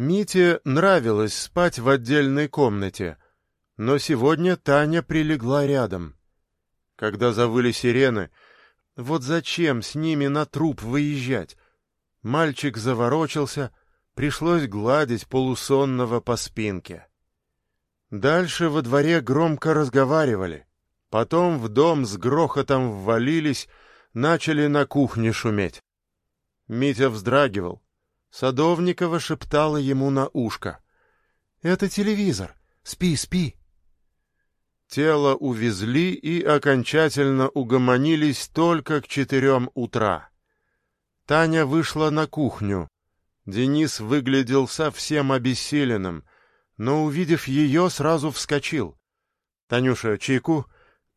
Мите нравилось спать в отдельной комнате, но сегодня Таня прилегла рядом. Когда завыли сирены, вот зачем с ними на труп выезжать? Мальчик заворочился, пришлось гладить полусонного по спинке. Дальше во дворе громко разговаривали. Потом в дом с грохотом ввалились, начали на кухне шуметь. Митя вздрагивал. Садовникова шептала ему на ушко. — Это телевизор. Спи, спи. Тело увезли и окончательно угомонились только к четырем утра. Таня вышла на кухню. Денис выглядел совсем обессиленным, но, увидев ее, сразу вскочил. — Танюша, чайку?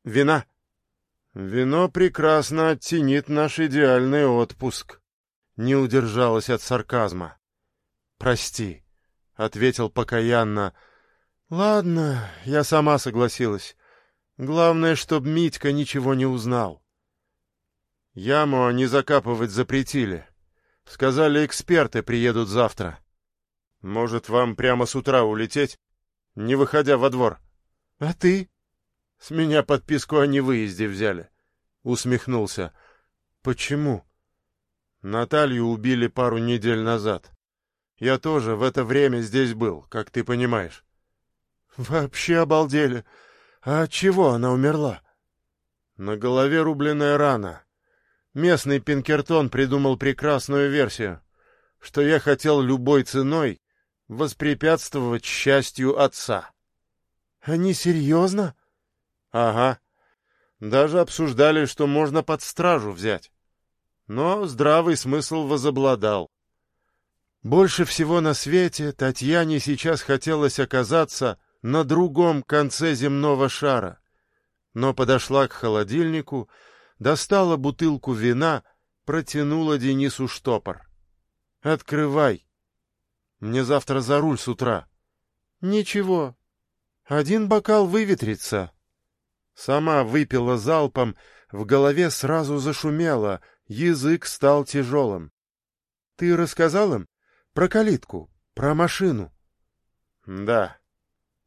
Вина? — Вино прекрасно оттенит наш идеальный отпуск. Не удержалась от сарказма. — Прости, — ответил покаянно, — Ладно, я сама согласилась. Главное, чтоб Митька ничего не узнал. Яму они закапывать запретили. Сказали, эксперты приедут завтра. Может, вам прямо с утра улететь, не выходя во двор? А ты? С меня подписку о невыезде взяли. Усмехнулся. Почему? Наталью убили пару недель назад. Я тоже в это время здесь был, как ты понимаешь. Вообще обалдели. А от чего она умерла? На голове рубленная рана. Местный Пинкертон придумал прекрасную версию, что я хотел любой ценой воспрепятствовать счастью отца. Они серьезно? Ага. Даже обсуждали, что можно под стражу взять. Но здравый смысл возобладал. Больше всего на свете Татьяне сейчас хотелось оказаться на другом конце земного шара, но подошла к холодильнику, достала бутылку вина, протянула Денису штопор. «Открывай. Мне завтра за руль с утра». «Ничего. Один бокал выветрится». Сама выпила залпом, в голове сразу зашумело, язык стал тяжелым. «Ты рассказал им? Про калитку, про машину?» «Да»,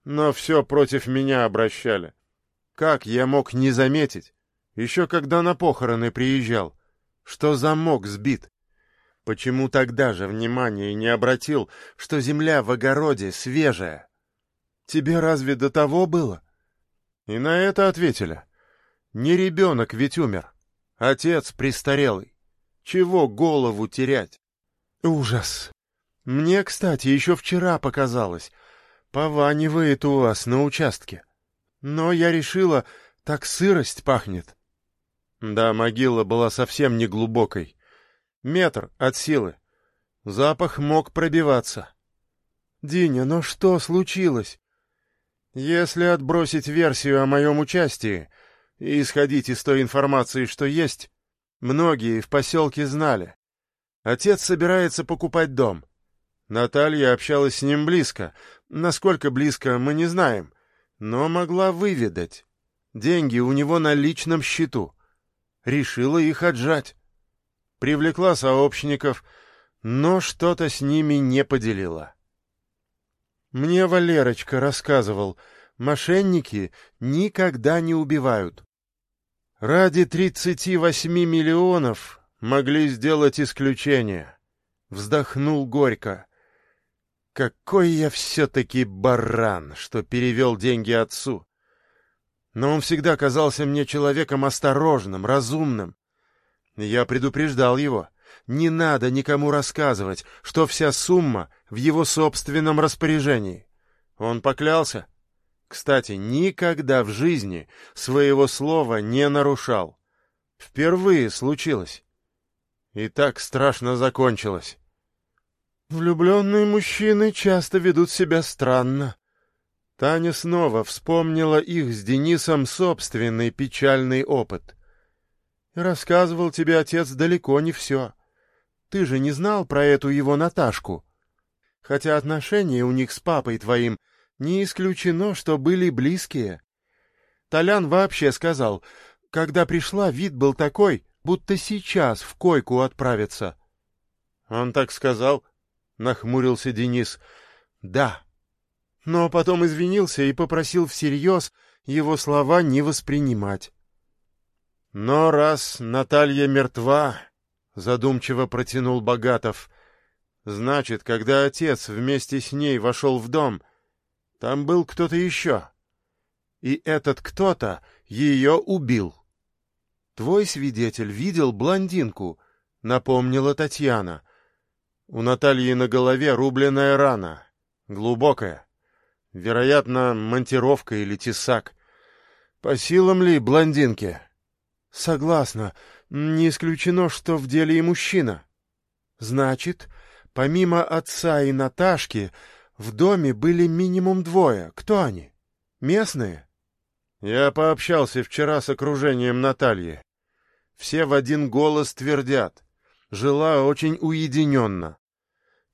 но все против меня обращали. Как я мог не заметить, еще когда на похороны приезжал, что замок сбит? Почему тогда же внимания не обратил, что земля в огороде свежая? Тебе разве до того было? И на это ответили. Не ребенок ведь умер. Отец престарелый. Чего голову терять? Ужас. Мне, кстати, еще вчера показалось, Пованивает у вас на участке. Но я решила, так сырость пахнет. Да, могила была совсем не глубокой. Метр от силы. Запах мог пробиваться. Диня, но что случилось? Если отбросить версию о моем участии и исходить из той информации, что есть, многие в поселке знали. Отец собирается покупать дом. Наталья общалась с ним близко. Насколько близко, мы не знаем. Но могла выведать. Деньги у него на личном счету. Решила их отжать. Привлекла сообщников, но что-то с ними не поделила. Мне Валерочка рассказывал, мошенники никогда не убивают. Ради тридцати восьми миллионов могли сделать исключение. Вздохнул горько. Какой я все-таки баран, что перевел деньги отцу. Но он всегда казался мне человеком осторожным, разумным. Я предупреждал его. Не надо никому рассказывать, что вся сумма в его собственном распоряжении. Он поклялся. Кстати, никогда в жизни своего слова не нарушал. Впервые случилось. И так страшно закончилось. Влюбленные мужчины часто ведут себя странно. Таня снова вспомнила их с Денисом собственный печальный опыт. Рассказывал тебе отец далеко не все. Ты же не знал про эту его Наташку. Хотя отношения у них с папой твоим не исключено, что были близкие. Толян вообще сказал, когда пришла, вид был такой, будто сейчас в койку отправится. Он так сказал? — нахмурился Денис. «Да». Но потом извинился и попросил всерьез его слова не воспринимать. «Но раз Наталья мертва», — задумчиво протянул Богатов, — «значит, когда отец вместе с ней вошел в дом, там был кто-то еще. И этот кто-то ее убил». «Твой свидетель видел блондинку», — напомнила Татьяна. У Натальи на голове рубленная рана, глубокая. Вероятно, монтировка или тесак. По силам ли блондинки? Согласна. Не исключено, что в деле и мужчина. Значит, помимо отца и Наташки, в доме были минимум двое. Кто они? Местные? Я пообщался вчера с окружением Натальи. Все в один голос твердят. Жила очень уединенно.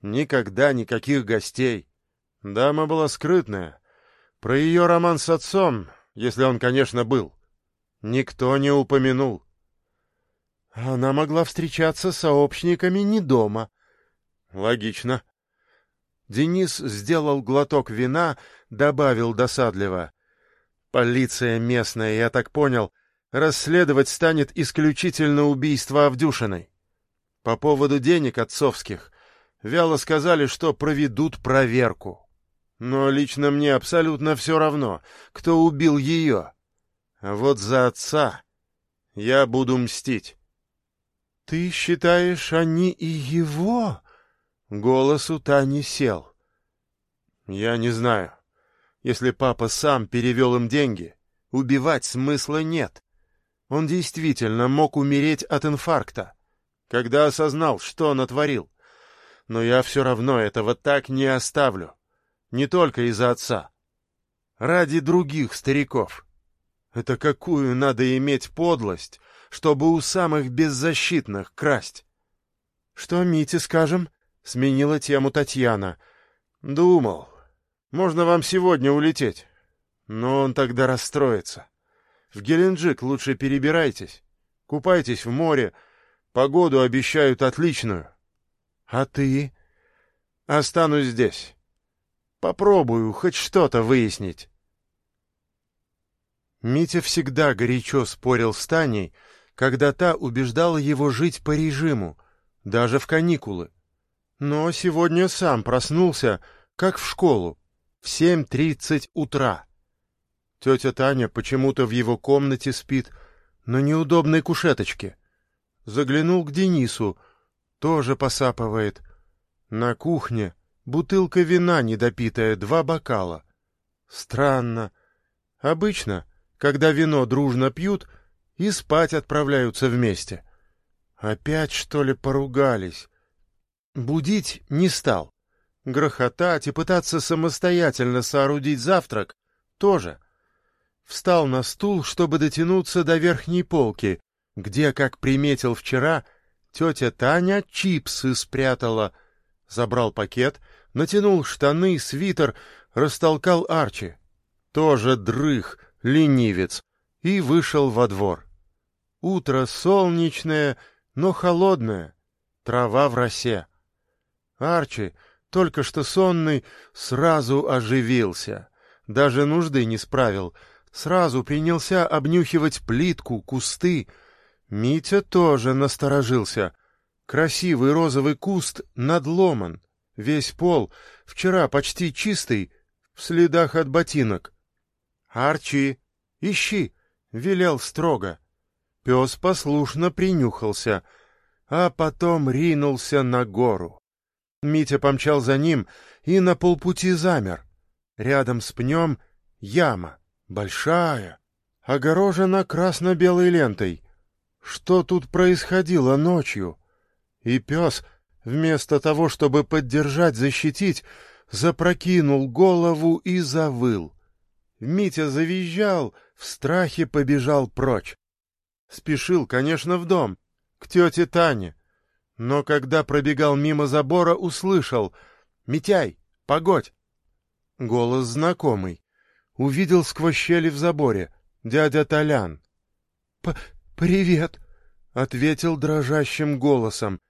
Никогда никаких гостей. Дама была скрытная. Про ее роман с отцом, если он, конечно, был, никто не упомянул. Она могла встречаться с сообщниками не дома. Логично. Денис сделал глоток вина, добавил досадливо. Полиция местная, я так понял, расследовать станет исключительно убийство Авдюшиной. По поводу денег отцовских вяло сказали, что проведут проверку. Но лично мне абсолютно все равно, кто убил ее. А вот за отца я буду мстить. — Ты считаешь, они и его? Голос у Тани сел. — Я не знаю. Если папа сам перевел им деньги, убивать смысла нет. Он действительно мог умереть от инфаркта когда осознал, что натворил. Но я все равно этого так не оставлю. Не только из-за отца. Ради других стариков. Это какую надо иметь подлость, чтобы у самых беззащитных красть? — Что Мите скажем? — сменила тему Татьяна. — Думал. Можно вам сегодня улететь. Но он тогда расстроится. В Геленджик лучше перебирайтесь. Купайтесь в море, — Погоду обещают отличную. А ты? Останусь здесь. Попробую хоть что-то выяснить. Митя всегда горячо спорил с Таней, когда та убеждала его жить по режиму, даже в каникулы. Но сегодня сам проснулся, как в школу, в семь тридцать утра. Тетя Таня почему-то в его комнате спит на неудобной кушеточке — Заглянул к Денису, тоже посапывает. На кухне бутылка вина недопитая, два бокала. Странно. Обычно, когда вино дружно пьют, и спать отправляются вместе. Опять, что ли, поругались? Будить не стал. Грохотать и пытаться самостоятельно соорудить завтрак тоже. Встал на стул, чтобы дотянуться до верхней полки, где, как приметил вчера, тетя Таня чипсы спрятала. Забрал пакет, натянул штаны, свитер, растолкал Арчи. Тоже дрых, ленивец, и вышел во двор. Утро солнечное, но холодное, трава в росе. Арчи, только что сонный, сразу оживился. Даже нужды не справил, сразу принялся обнюхивать плитку, кусты, Митя тоже насторожился. Красивый розовый куст надломан, весь пол, вчера почти чистый, в следах от ботинок. «Арчи, ищи!» — велел строго. Пес послушно принюхался, а потом ринулся на гору. Митя помчал за ним и на полпути замер. Рядом с пнем яма, большая, огорожена красно-белой лентой — что тут происходило ночью? И пес, вместо того, чтобы поддержать, защитить, запрокинул голову и завыл. Митя завизжал, в страхе побежал прочь. Спешил, конечно, в дом, к тете Тане. Но когда пробегал мимо забора, услышал «Митяй, погодь!» Голос знакомый. Увидел сквозь щели в заборе. Дядя Толян. «Привет!» — ответил дрожащим голосом.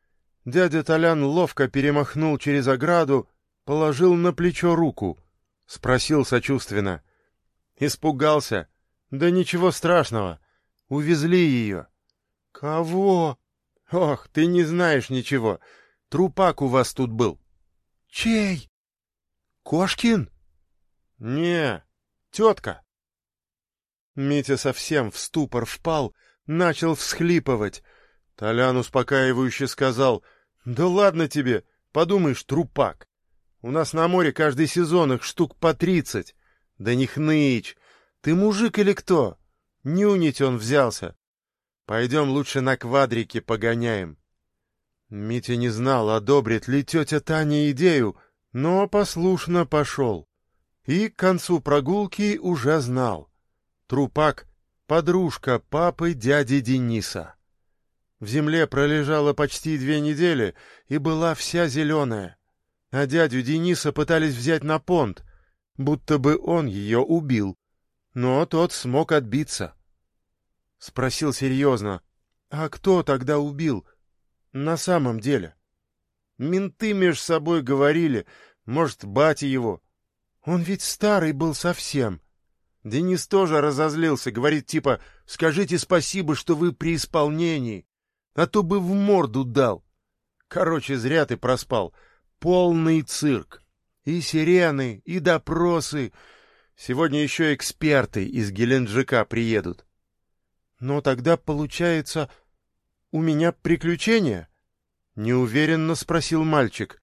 Дядя Толян ловко перемахнул через ограду, положил на плечо руку. Спросил сочувственно. Испугался. Да ничего страшного. Увезли ее. Кого? Ох, ты не знаешь ничего. Трупак у вас тут был. Чей? Кошкин? Не, тетка. Митя совсем в ступор впал, начал всхлипывать. Толян успокаивающе сказал, «Да ладно тебе, подумаешь, трупак. У нас на море каждый сезон их штук по тридцать. Да не хнычь. Ты мужик или кто? Нюнить он взялся. Пойдем лучше на квадрике погоняем». Митя не знал, одобрит ли тетя Таня идею, но послушно пошел. И к концу прогулки уже знал. Трупак — подружка папы дяди Дениса. В земле пролежала почти две недели и была вся зеленая. А дядю Дениса пытались взять на понт, будто бы он ее убил. Но тот смог отбиться. Спросил серьезно, а кто тогда убил? На самом деле. Менты меж собой говорили, может, батя его. Он ведь старый был совсем. Денис тоже разозлился, говорит типа «Скажите спасибо, что вы при исполнении, а то бы в морду дал». Короче, зря ты проспал. Полный цирк. И сирены, и допросы. Сегодня еще эксперты из Геленджика приедут. Но тогда, получается, у меня приключения? Неуверенно спросил мальчик.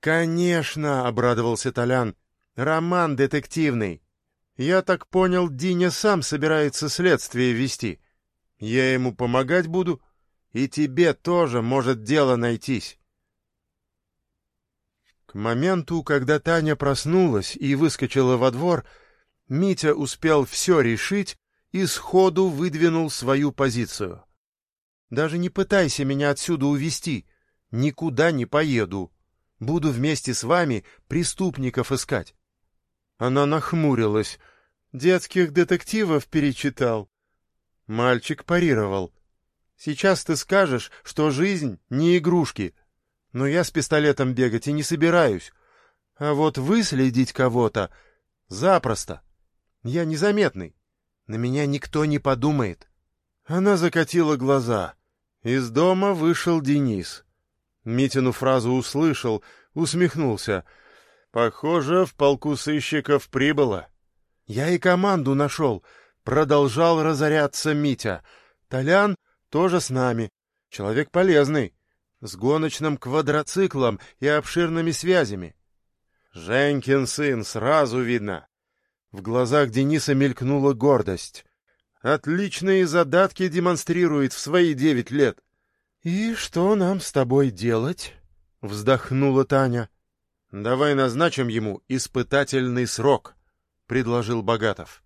Конечно, обрадовался Толян. Роман детективный. Я так понял, Диня сам собирается следствие вести. Я ему помогать буду, и тебе тоже может дело найтись. К моменту, когда Таня проснулась и выскочила во двор, Митя успел все решить и сходу выдвинул свою позицию. «Даже не пытайся меня отсюда увести, никуда не поеду. Буду вместе с вами преступников искать. Она нахмурилась. Детских детективов перечитал. Мальчик парировал. Сейчас ты скажешь, что жизнь не игрушки. Но я с пистолетом бегать и не собираюсь. А вот выследить кого-то запросто. Я незаметный. На меня никто не подумает. Она закатила глаза. Из дома вышел Денис. Митину фразу услышал, усмехнулся — Похоже, в полку сыщиков прибыло. Я и команду нашел. Продолжал разоряться Митя. Толян тоже с нами. Человек полезный. С гоночным квадроциклом и обширными связями. Женькин сын, сразу видно. В глазах Дениса мелькнула гордость. Отличные задатки демонстрирует в свои девять лет. — И что нам с тобой делать? — вздохнула Таня. — Давай назначим ему испытательный срок, предложил Богатов.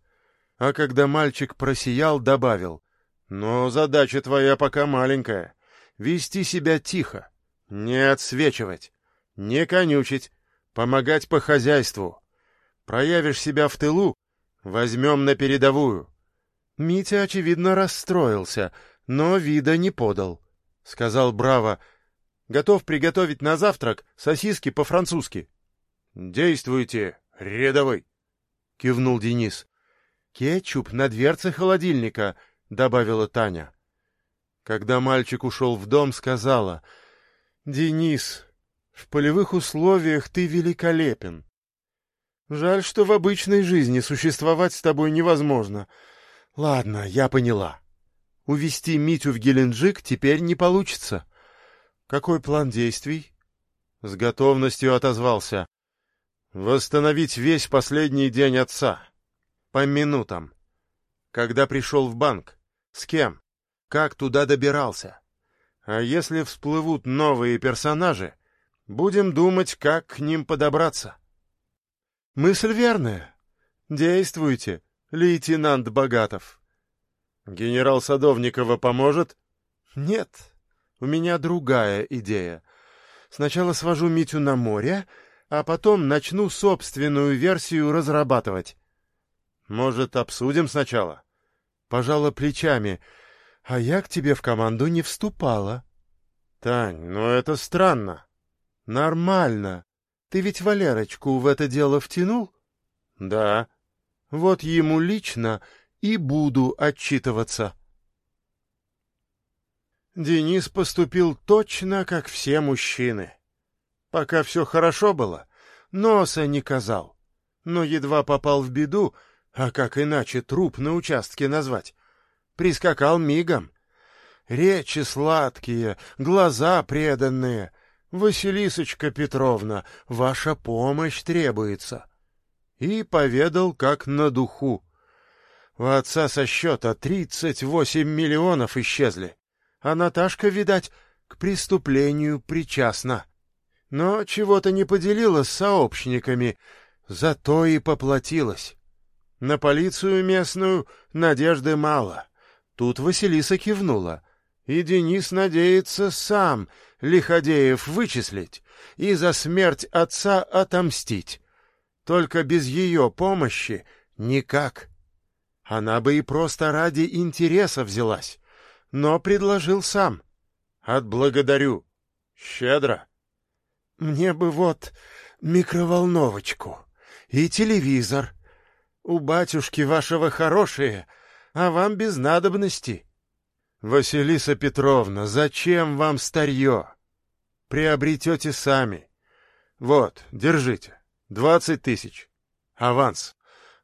А когда мальчик просиял, добавил: "Но задача твоя пока маленькая. Вести себя тихо, не отсвечивать, не конючить, помогать по хозяйству. Проявишь себя в тылу, возьмем на передовую". Митя очевидно расстроился, но вида не подал. Сказал браво: Готов приготовить на завтрак сосиски по-французски. — Действуйте, рядовой! — кивнул Денис. — Кетчуп на дверце холодильника, — добавила Таня. Когда мальчик ушел в дом, сказала. — Денис, в полевых условиях ты великолепен. Жаль, что в обычной жизни существовать с тобой невозможно. Ладно, я поняла. Увести Митю в Геленджик теперь не получится. — какой план действий? С готовностью отозвался. Восстановить весь последний день отца. По минутам. Когда пришел в банк? С кем? Как туда добирался? А если всплывут новые персонажи, будем думать, как к ним подобраться. Мысль верная. Действуйте, лейтенант Богатов. Генерал Садовникова поможет? Нет, у меня другая идея. Сначала свожу Митю на море, а потом начну собственную версию разрабатывать. Может, обсудим сначала? Пожала плечами. А я к тебе в команду не вступала. Тань, ну это странно. Нормально. Ты ведь Валерочку в это дело втянул? Да. Вот ему лично и буду отчитываться. Денис поступил точно, как все мужчины. Пока все хорошо было, носа не казал. Но едва попал в беду, а как иначе труп на участке назвать, прискакал мигом. Речи сладкие, глаза преданные. Василисочка Петровна, ваша помощь требуется. И поведал, как на духу. У отца со счета тридцать восемь миллионов исчезли, а Наташка, видать, к преступлению причастна. Но чего-то не поделила с сообщниками, зато и поплатилась. На полицию местную надежды мало. Тут Василиса кивнула, и Денис надеется сам Лиходеев вычислить и за смерть отца отомстить. Только без ее помощи никак. Она бы и просто ради интереса взялась, но предложил сам. Отблагодарю. Щедро. Мне бы вот микроволновочку и телевизор. У батюшки вашего хорошие, а вам без надобности. Василиса Петровна, зачем вам старье? Приобретете сами. Вот, держите, двадцать тысяч. Аванс.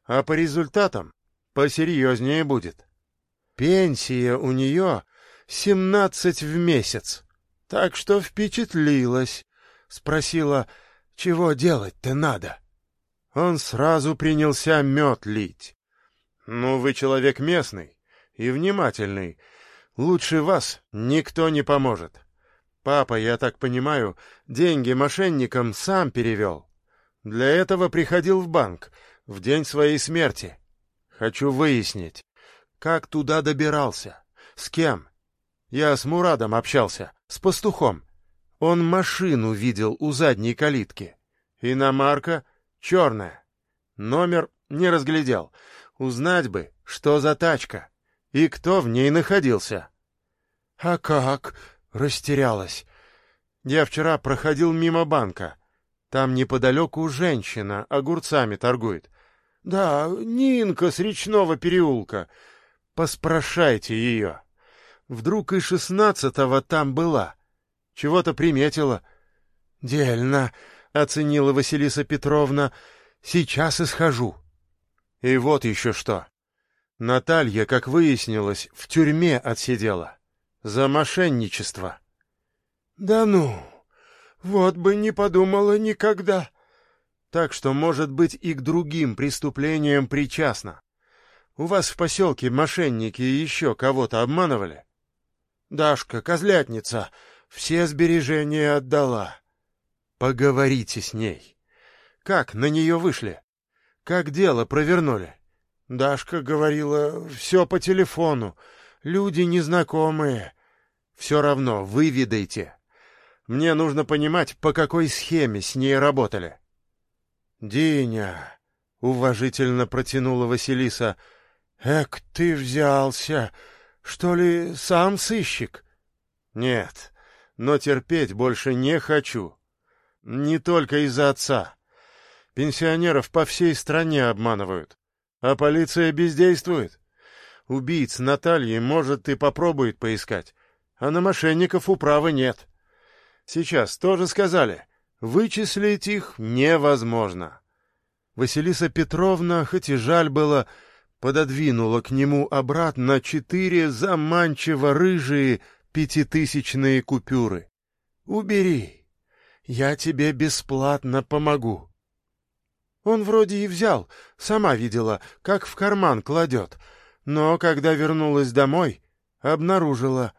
А по результатам посерьезнее будет. Пенсия у нее семнадцать в месяц. Так что впечатлилась. Спросила, чего делать-то надо. Он сразу принялся мед лить. «Ну, вы человек местный и внимательный. Лучше вас никто не поможет. Папа, я так понимаю, деньги мошенникам сам перевел. Для этого приходил в банк в день своей смерти. Хочу выяснить, как туда добирался, с кем. Я с Мурадом общался, с пастухом. Он машину видел у задней калитки. Иномарка черная. Номер не разглядел. Узнать бы, что за тачка и кто в ней находился. — А как? — растерялась. Я вчера проходил мимо банка. Там неподалеку женщина огурцами торгует. Да, Нинка с речного переулка. Поспрашайте ее. Вдруг и шестнадцатого там была. Чего-то приметила. — Дельно, — оценила Василиса Петровна. — Сейчас и схожу. И вот еще что. Наталья, как выяснилось, в тюрьме отсидела. За мошенничество. — Да ну, вот бы не подумала никогда. Так что, может быть, и к другим преступлениям причастна. У вас в поселке мошенники еще кого-то обманывали? Дашка, козлятница, все сбережения отдала. Поговорите с ней. Как на нее вышли? Как дело провернули? Дашка говорила, все по телефону, люди незнакомые. Все равно выведайте. Мне нужно понимать, по какой схеме с ней работали. Диня, — уважительно протянула Василиса, — эк, ты взялся. Что ли, сам сыщик? Нет, но терпеть больше не хочу. Не только из-за отца. Пенсионеров по всей стране обманывают, а полиция бездействует. Убийц Натальи, может, и попробует поискать, а на мошенников управы нет. Сейчас тоже сказали, вычислить их невозможно. Василиса Петровна, хоть и жаль было, пододвинула к нему обратно четыре заманчиво рыжие пятитысячные купюры. «Убери, я тебе бесплатно помогу». Он вроде и взял, сама видела, как в карман кладет, но когда вернулась домой, обнаружила,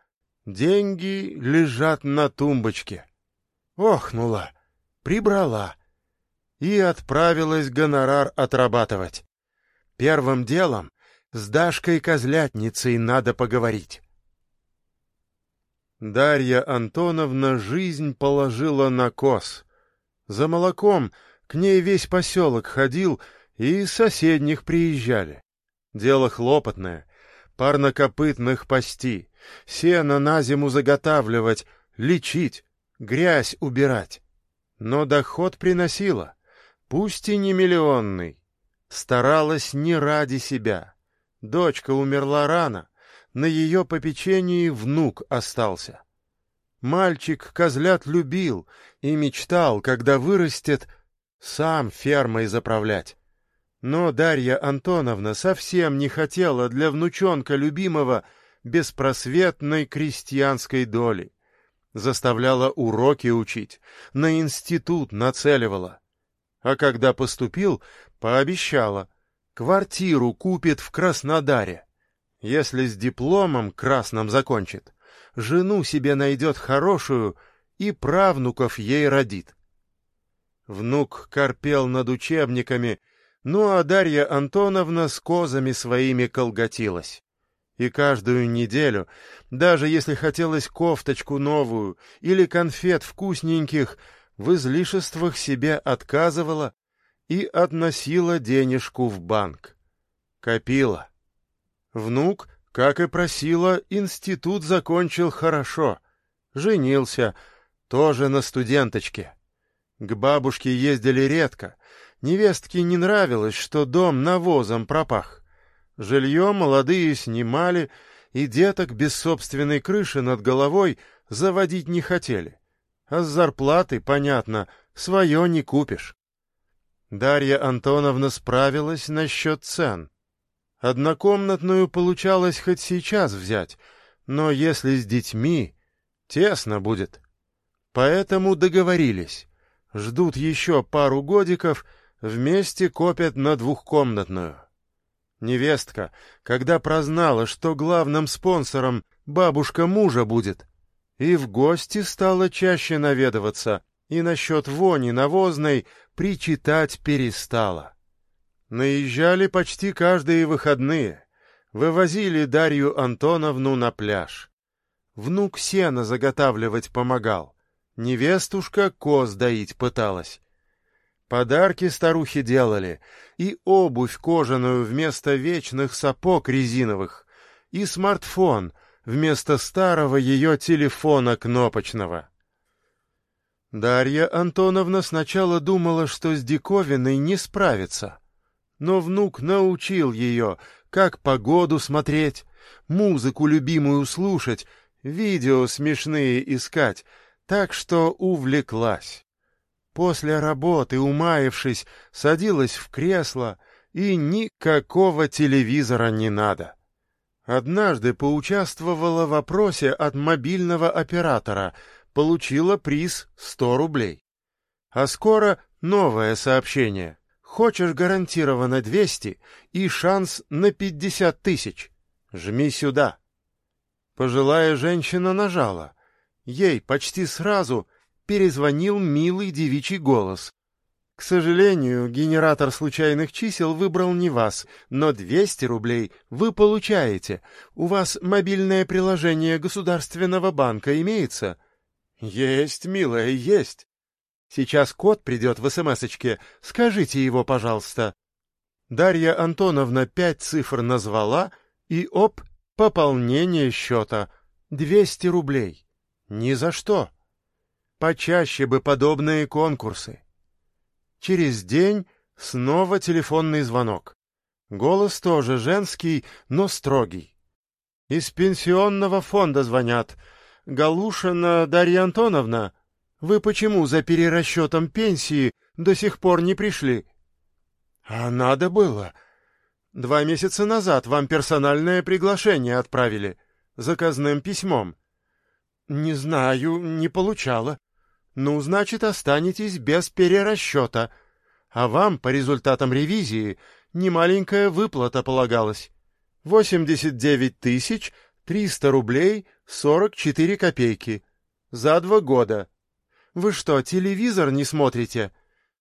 деньги лежат на тумбочке. Охнула, прибрала и отправилась гонорар отрабатывать. Первым делом с Дашкой-козлятницей надо поговорить. Дарья Антоновна жизнь положила на кос. За молоком к ней весь поселок ходил, и из соседних приезжали. Дело хлопотное, парнокопытных пасти, сено на зиму заготавливать, лечить, грязь убирать. Но доход приносила, пусть и не миллионный. Старалась не ради себя. Дочка умерла рано, на ее попечении внук остался. Мальчик козлят любил и мечтал, когда вырастет, сам фермой заправлять. Но Дарья Антоновна совсем не хотела для внучонка любимого беспросветной крестьянской доли. Заставляла уроки учить, на институт нацеливала. А когда поступил, пообещала, квартиру купит в Краснодаре. Если с дипломом красным закончит, жену себе найдет хорошую и правнуков ей родит. Внук корпел над учебниками, ну а Дарья Антоновна с козами своими колготилась. И каждую неделю, даже если хотелось кофточку новую или конфет вкусненьких, в излишествах себе отказывала и относила денежку в банк. Копила. Внук, как и просила, институт закончил хорошо. Женился, тоже на студенточке. К бабушке ездили редко. Невестке не нравилось, что дом навозом пропах. Жилье молодые снимали, и деток без собственной крыши над головой заводить не хотели. А с зарплаты, понятно, свое не купишь. Дарья Антоновна справилась насчет цен. Однокомнатную получалось хоть сейчас взять, но если с детьми, тесно будет. Поэтому договорились. Ждут еще пару годиков, вместе копят на двухкомнатную. Невестка, когда прознала, что главным спонсором бабушка мужа будет, и в гости стала чаще наведываться, и насчет вони навозной причитать перестала. Наезжали почти каждые выходные, вывозили Дарью Антоновну на пляж. Внук сено заготавливать помогал, невестушка коз доить пыталась. Подарки старухи делали, и обувь кожаную вместо вечных сапог резиновых, и смартфон вместо старого ее телефона кнопочного. Дарья Антоновна сначала думала, что с диковиной не справится, но внук научил ее, как погоду смотреть, музыку любимую слушать, видео смешные искать, так что увлеклась. После работы, умаившись, садилась в кресло, и никакого телевизора не надо. Однажды поучаствовала в опросе от мобильного оператора, получила приз 100 рублей. А скоро новое сообщение. Хочешь гарантированно 200 и шанс на 50 тысяч. Жми сюда. Пожилая женщина нажала. Ей почти сразу перезвонил милый девичий голос. К сожалению, генератор случайных чисел выбрал не вас, но 200 рублей вы получаете. У вас мобильное приложение Государственного банка имеется? Есть, милая, есть. Сейчас код придет в СМСочке. Скажите его, пожалуйста. Дарья Антоновна пять цифр назвала, и оп, пополнение счета. 200 рублей. Ни за что. Почаще бы подобные конкурсы. Через день снова телефонный звонок. Голос тоже женский, но строгий. Из пенсионного фонда звонят. Галушина Дарья Антоновна, вы почему за перерасчетом пенсии до сих пор не пришли? А надо было. Два месяца назад вам персональное приглашение отправили, заказным письмом. «Не знаю, не получала. Ну, значит, останетесь без перерасчета. А вам, по результатам ревизии, немаленькая выплата полагалась. Восемьдесят девять тысяч триста рублей сорок четыре копейки. За два года. Вы что, телевизор не смотрите?»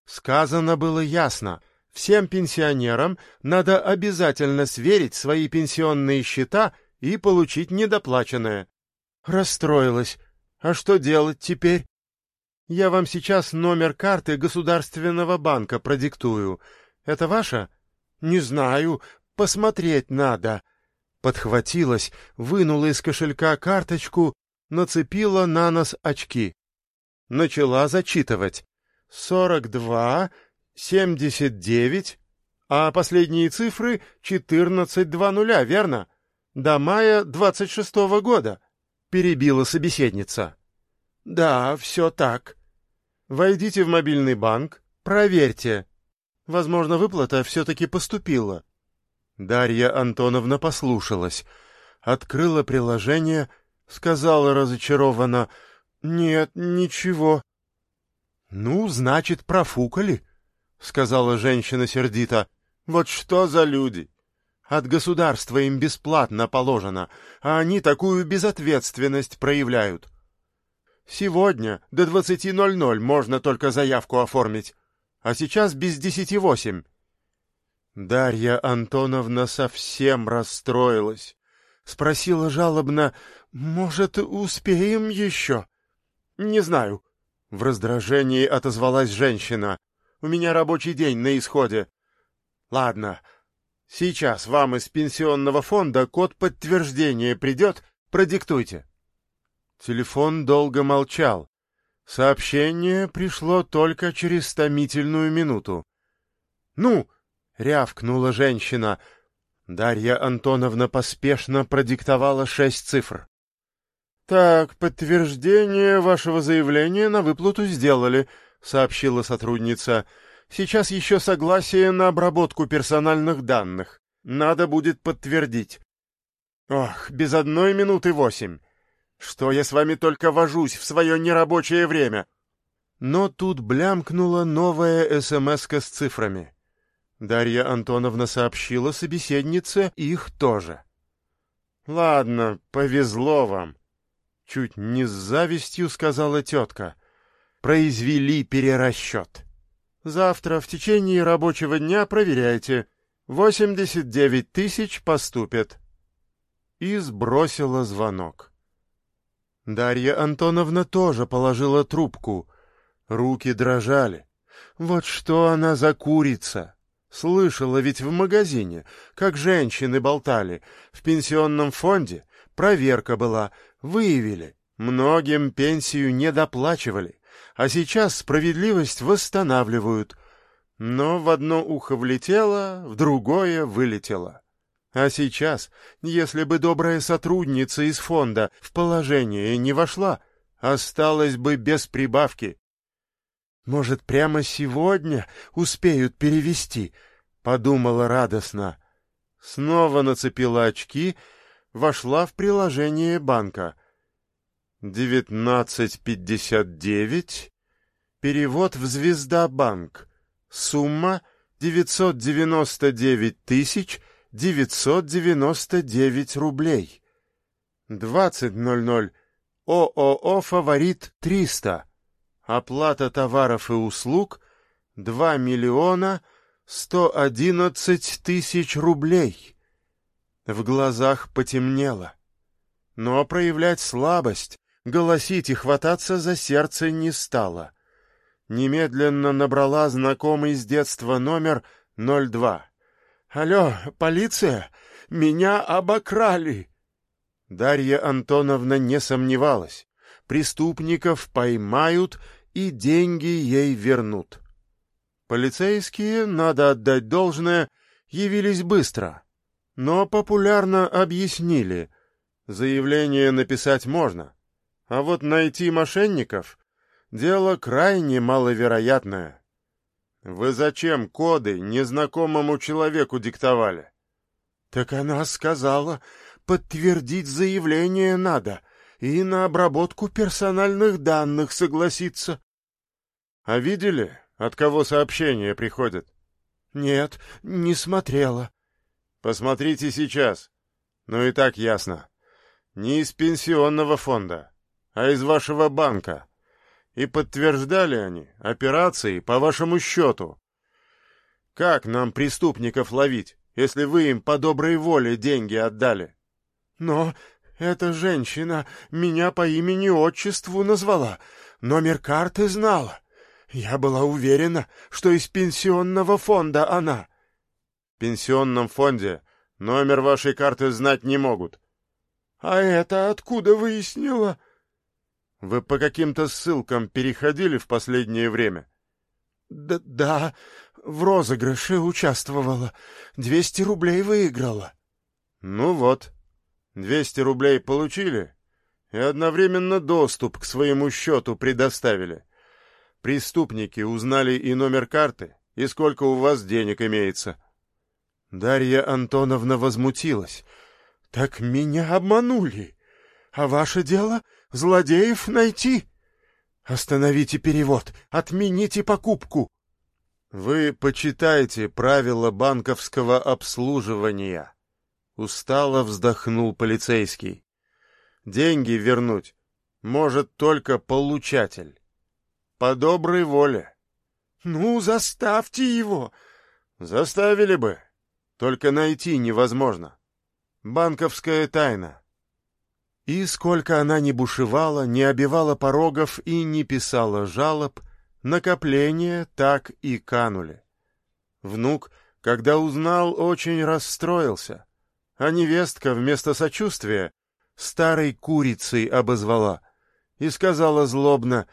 Сказано было ясно. Всем пенсионерам надо обязательно сверить свои пенсионные счета и получить недоплаченное. Расстроилась. А что делать теперь? Я вам сейчас номер карты Государственного банка продиктую. Это ваша? Не знаю, посмотреть надо. Подхватилась, вынула из кошелька карточку нацепила на нос очки. Начала зачитывать. «Сорок два, семьдесят девять, а последние цифры — четырнадцать два нуля, верно? До мая двадцать шестого года», — перебила собеседница. «Да, все так. Войдите в мобильный банк, проверьте. Возможно, выплата все-таки поступила». Дарья Антоновна послушалась, открыла приложение, сказала разочарованно, «Нет, ничего». «Ну, значит, профукали», — сказала женщина сердито. «Вот что за люди! От государства им бесплатно положено, а они такую безответственность проявляют». Сегодня до двадцати ноль ноль можно только заявку оформить, а сейчас без десяти восемь. Дарья Антоновна совсем расстроилась. Спросила жалобно, «Может, успеем еще?» «Не знаю». В раздражении отозвалась женщина. «У меня рабочий день на исходе». «Ладно, сейчас вам из пенсионного фонда код подтверждения придет, продиктуйте». Телефон долго молчал. Сообщение пришло только через томительную минуту. «Ну!» — рявкнула женщина. Дарья Антоновна поспешно продиктовала шесть цифр. «Так, подтверждение вашего заявления на выплату сделали», — сообщила сотрудница. «Сейчас еще согласие на обработку персональных данных. Надо будет подтвердить». «Ох, без одной минуты восемь. Что я с вами только вожусь в свое нерабочее время? Но тут блямкнула новая смс с цифрами. Дарья Антоновна сообщила собеседнице их тоже. «Ладно, повезло вам», — чуть не с завистью сказала тетка. «Произвели перерасчет. Завтра в течение рабочего дня проверяйте. Восемьдесят девять тысяч поступят». И сбросила звонок. Дарья Антоновна тоже положила трубку. Руки дрожали. Вот что она за курица! Слышала ведь в магазине, как женщины болтали. В пенсионном фонде проверка была, выявили. Многим пенсию не доплачивали, а сейчас справедливость восстанавливают. Но в одно ухо влетело, в другое вылетело. А сейчас, если бы добрая сотрудница из фонда в положение не вошла, осталась бы без прибавки. Может, прямо сегодня успеют перевести, подумала радостно. Снова нацепила очки, вошла в приложение банка. Девятнадцать пятьдесят девять. Перевод в Звездобанк. Сумма девятьсот девяносто девять тысяч 999 рублей. 20.00. ООО «Фаворит» 300. Оплата товаров и услуг 2 миллиона 111 тысяч рублей. В глазах потемнело. Но проявлять слабость, голосить и хвататься за сердце не стала. Немедленно набрала знакомый с детства номер 02. «Алло, полиция! Меня обокрали!» Дарья Антоновна не сомневалась. Преступников поймают и деньги ей вернут. Полицейские, надо отдать должное, явились быстро, но популярно объяснили. Заявление написать можно, а вот найти мошенников — дело крайне маловероятное. Вы зачем коды незнакомому человеку диктовали? Так она сказала, подтвердить заявление надо и на обработку персональных данных согласиться. А видели, от кого сообщение приходит? Нет, не смотрела. Посмотрите сейчас. Ну и так ясно. Не из пенсионного фонда, а из вашего банка. И подтверждали они операции по вашему счету. Как нам преступников ловить, если вы им по доброй воле деньги отдали? Но эта женщина меня по имени-отчеству назвала, номер карты знала. Я была уверена, что из пенсионного фонда она. В пенсионном фонде номер вашей карты знать не могут. А это откуда выяснила? Вы по каким-то ссылкам переходили в последнее время? Да, да, в розыгрыше участвовала. Двести рублей выиграла. Ну вот, двести рублей получили и одновременно доступ к своему счету предоставили. Преступники узнали и номер карты, и сколько у вас денег имеется. Дарья Антоновна возмутилась. — Так меня обманули. А ваше дело — злодеев найти. Остановите перевод, отмените покупку. Вы почитайте правила банковского обслуживания. Устало вздохнул полицейский. Деньги вернуть может только получатель. По доброй воле. Ну, заставьте его. Заставили бы. Только найти невозможно. Банковская тайна. И сколько она не бушевала, не обивала порогов и не писала жалоб, накопления так и канули. Внук, когда узнал, очень расстроился, а невестка вместо сочувствия старой курицей обозвала и сказала злобно,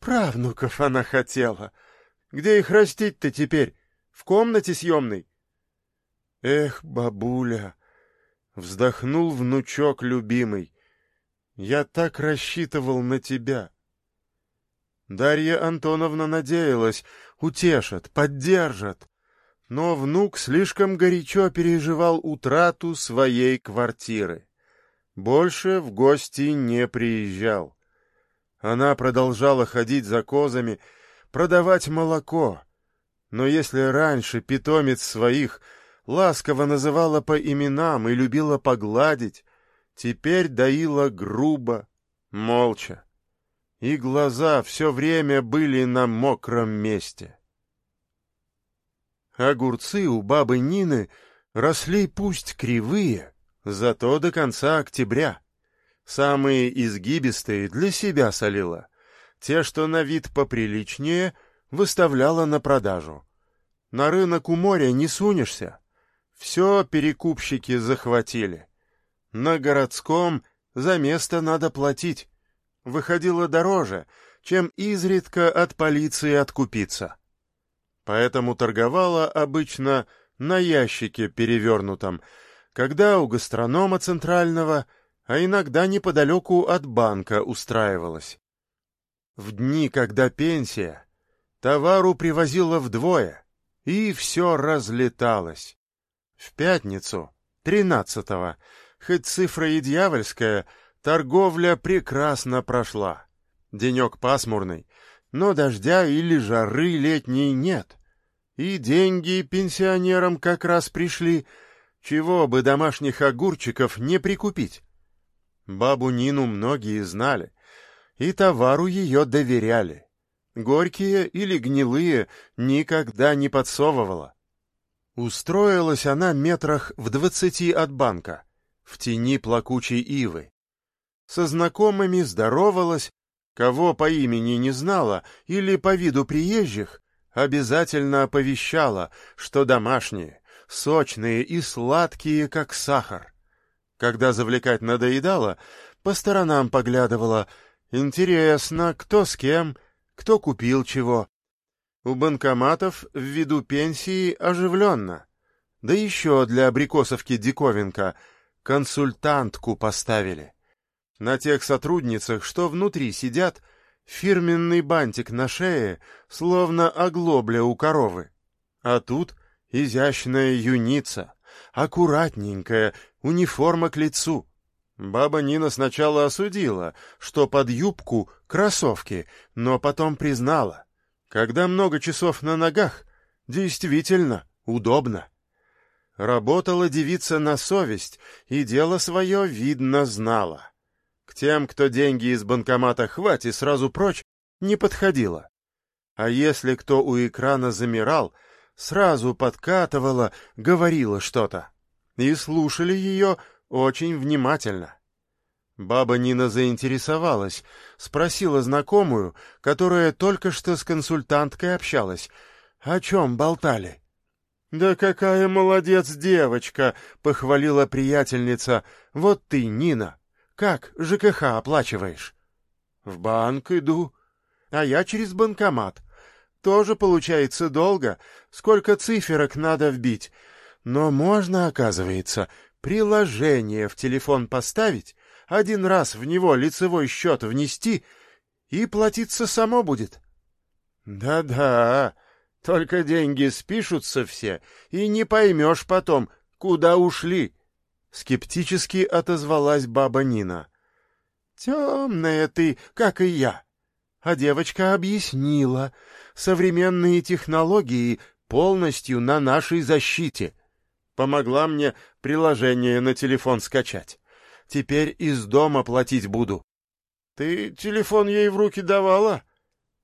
«Правнуков она хотела. Где их растить-то теперь? В комнате съемной?» «Эх, бабуля!» — вздохнул внучок любимый. Я так рассчитывал на тебя. Дарья Антоновна надеялась, утешат, поддержат. Но внук слишком горячо переживал утрату своей квартиры. Больше в гости не приезжал. Она продолжала ходить за козами, продавать молоко. Но если раньше питомец своих ласково называла по именам и любила погладить, теперь доила грубо, молча. И глаза все время были на мокром месте. Огурцы у бабы Нины росли пусть кривые, зато до конца октября. Самые изгибистые для себя солила. Те, что на вид поприличнее, выставляла на продажу. На рынок у моря не сунешься. Все перекупщики захватили. На городском за место надо платить. Выходило дороже, чем изредка от полиции откупиться. Поэтому торговала обычно на ящике перевернутом, когда у гастронома центрального, а иногда неподалеку от банка устраивалась. В дни, когда пенсия, товару привозила вдвое, и все разлеталось. В пятницу, тринадцатого, Хоть цифра и дьявольская, торговля прекрасно прошла. Денек пасмурный, но дождя или жары летней нет. И деньги пенсионерам как раз пришли, чего бы домашних огурчиков не прикупить. Бабу Нину многие знали, и товару ее доверяли. Горькие или гнилые никогда не подсовывала. Устроилась она метрах в двадцати от банка — в тени плакучей ивы. Со знакомыми здоровалась, кого по имени не знала или по виду приезжих, обязательно оповещала, что домашние, сочные и сладкие, как сахар. Когда завлекать надоедало, по сторонам поглядывала. Интересно, кто с кем, кто купил чего. У банкоматов в виду пенсии оживленно. Да еще для абрикосовки диковинка — консультантку поставили. На тех сотрудницах, что внутри сидят, фирменный бантик на шее, словно оглобля у коровы. А тут изящная юница, аккуратненькая, униформа к лицу. Баба Нина сначала осудила, что под юбку кроссовки, но потом признала. Когда много часов на ногах, действительно удобно. Работала девица на совесть, и дело свое, видно, знала. К тем, кто деньги из банкомата хватит сразу прочь, не подходила. А если кто у экрана замирал, сразу подкатывала, говорила что-то. И слушали ее очень внимательно. Баба Нина заинтересовалась, спросила знакомую, которая только что с консультанткой общалась, о чем болтали. «Да какая молодец девочка!» — похвалила приятельница. «Вот ты, Нина, как ЖКХ оплачиваешь?» В банк иду. А я через банкомат. Тоже получается долго. Сколько циферок надо вбить. Но можно, оказывается, приложение в телефон поставить, один раз в него лицевой счет внести, и платиться само будет. Да-да, только деньги спишутся все, и не поймешь потом, куда ушли. Скептически отозвалась баба Нина. Темная ты, как и я. А девочка объяснила, современные технологии полностью на нашей защите — Помогла мне приложение на телефон скачать. Теперь из дома платить буду. Ты телефон ей в руки давала?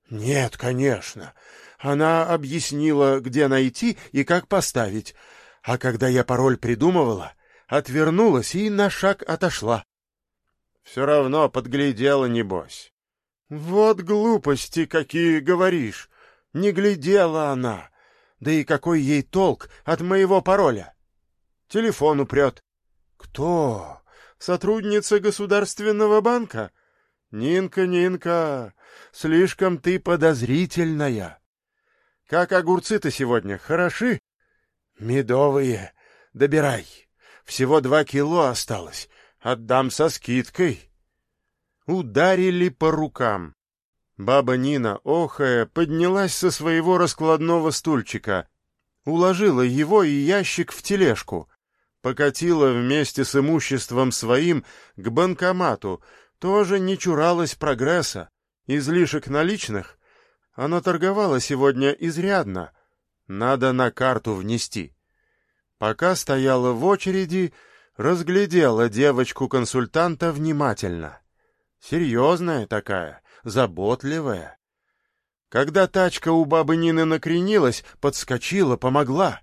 Нет, конечно. Она объяснила, где найти и как поставить. А когда я пароль придумывала, отвернулась и на шаг отошла. Все равно подглядела, небось. Вот глупости какие говоришь. Не глядела она. Да и какой ей толк от моего пароля? Телефон упрет. Кто? Сотрудница Государственного банка? Нинка, Нинка, слишком ты подозрительная. Как огурцы-то сегодня, хороши? Медовые. Добирай. Всего два кило осталось. Отдам со скидкой. Ударили по рукам. Баба Нина, охая, поднялась со своего раскладного стульчика, уложила его и ящик в тележку, покатила вместе с имуществом своим к банкомату, тоже не чуралась прогресса. Излишек наличных она торговала сегодня изрядно. Надо на карту внести. Пока стояла в очереди, разглядела девочку-консультанта внимательно. Серьезная такая, заботливая. Когда тачка у бабы Нины накренилась, подскочила, помогла.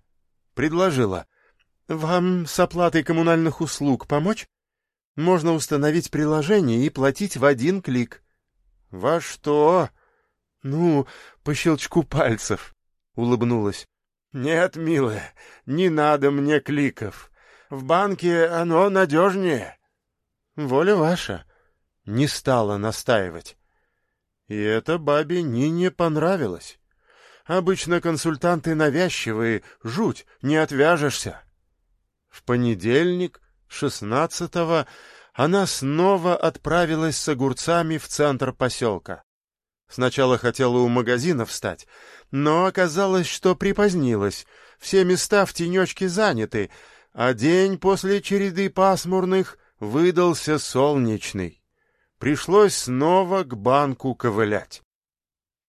Предложила — вам с оплатой коммунальных услуг помочь? Можно установить приложение и платить в один клик. Во что? Ну, по щелчку пальцев, улыбнулась. Нет, милая, не надо мне кликов. В банке оно надежнее. Воля ваша. Не стала настаивать. И это бабе Нине понравилось. Обычно консультанты навязчивые, жуть, не отвяжешься. В понедельник, шестнадцатого, она снова отправилась с огурцами в центр поселка. Сначала хотела у магазина встать, но оказалось, что припозднилась. Все места в тенечке заняты, а день после череды пасмурных выдался солнечный. Пришлось снова к банку ковылять.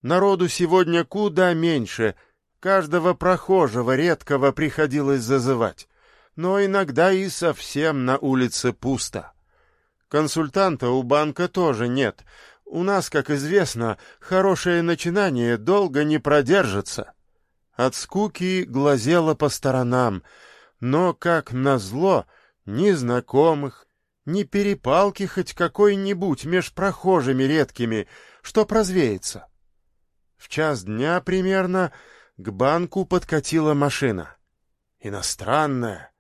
Народу сегодня куда меньше, каждого прохожего редкого приходилось зазывать но иногда и совсем на улице пусто. Консультанта у банка тоже нет. У нас, как известно, хорошее начинание долго не продержится. От скуки глазела по сторонам, но, как назло, ни знакомых, ни перепалки хоть какой-нибудь меж прохожими редкими, что развеется. В час дня примерно к банку подкатила машина. Иностранная,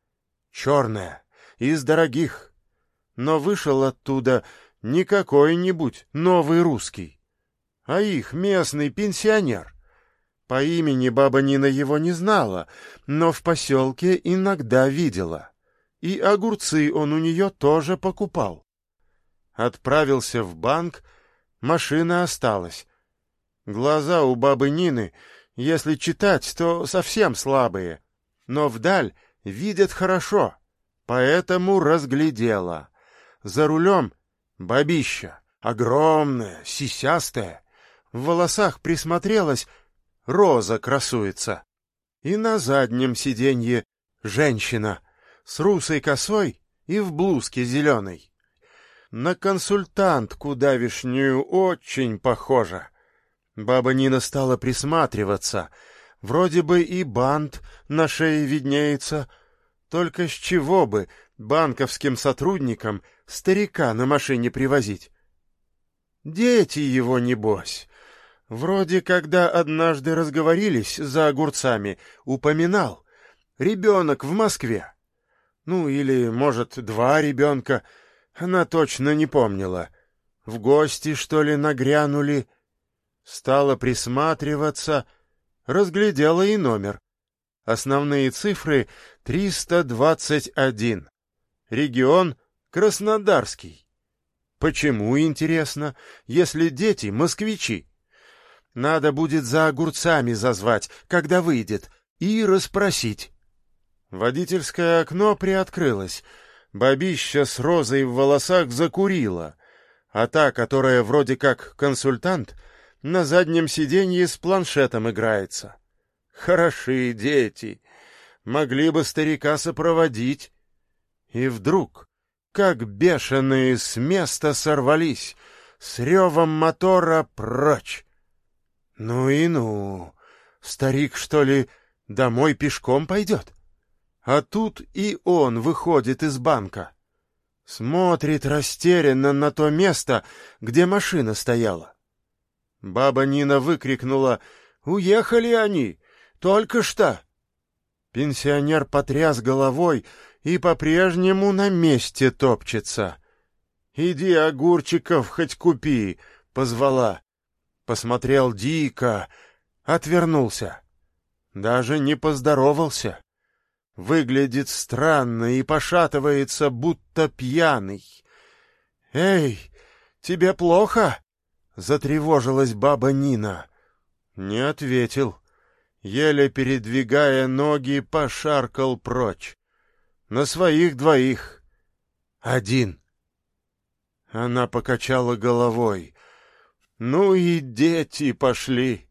черная, из дорогих. Но вышел оттуда не какой-нибудь новый русский, а их местный пенсионер. По имени баба Нина его не знала, но в поселке иногда видела. И огурцы он у нее тоже покупал. Отправился в банк, машина осталась. Глаза у бабы Нины, если читать, то совсем слабые, но вдаль видят хорошо, поэтому разглядела. За рулем бабища, огромная, сисястая, в волосах присмотрелась, роза красуется. И на заднем сиденье женщина с русой косой и в блузке зеленой. На консультантку давишнюю очень похожа. Баба Нина стала присматриваться — Вроде бы и бант на шее виднеется. Только с чего бы банковским сотрудникам старика на машине привозить? Дети его, небось. Вроде, когда однажды разговорились за огурцами, упоминал. Ребенок в Москве. Ну, или, может, два ребенка. Она точно не помнила. В гости, что ли, нагрянули? Стала присматриваться, разглядела и номер. Основные цифры — 321. Регион — Краснодарский. Почему, интересно, если дети — москвичи? Надо будет за огурцами зазвать, когда выйдет, и расспросить. Водительское окно приоткрылось. Бабища с розой в волосах закурила, а та, которая вроде как консультант, на заднем сиденье с планшетом играется. Хорошие дети. Могли бы старика сопроводить. И вдруг, как бешеные, с места сорвались, с ревом мотора прочь. Ну и ну, старик, что ли, домой пешком пойдет? А тут и он выходит из банка. Смотрит растерянно на то место, где машина стояла. Баба Нина выкрикнула «Уехали они! Только что!» Пенсионер потряс головой и по-прежнему на месте топчется. «Иди огурчиков хоть купи!» — позвала. Посмотрел дико, отвернулся. Даже не поздоровался. Выглядит странно и пошатывается, будто пьяный. «Эй, тебе плохо?» — затревожилась баба Нина. Не ответил. Еле передвигая ноги, пошаркал прочь. На своих двоих. Один. Она покачала головой. «Ну и дети пошли!»